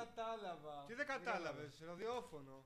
κατάλαβα. Τι δεν κατάλαβες, ραδιόφωνο.